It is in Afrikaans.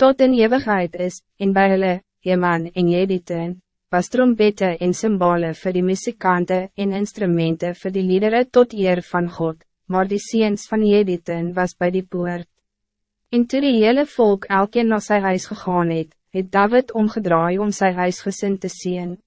tot in eeuwigheid is, en by hulle, Jeman en Jediten, was trompette en symbole voor die muzikanten en instrumenten voor die liederen tot eer van God, maar die seens van Jediten was bij die poort. En toe die hele volk elkeen na sy huis gegaan het, het David omgedraai om sy huisgesin te zien.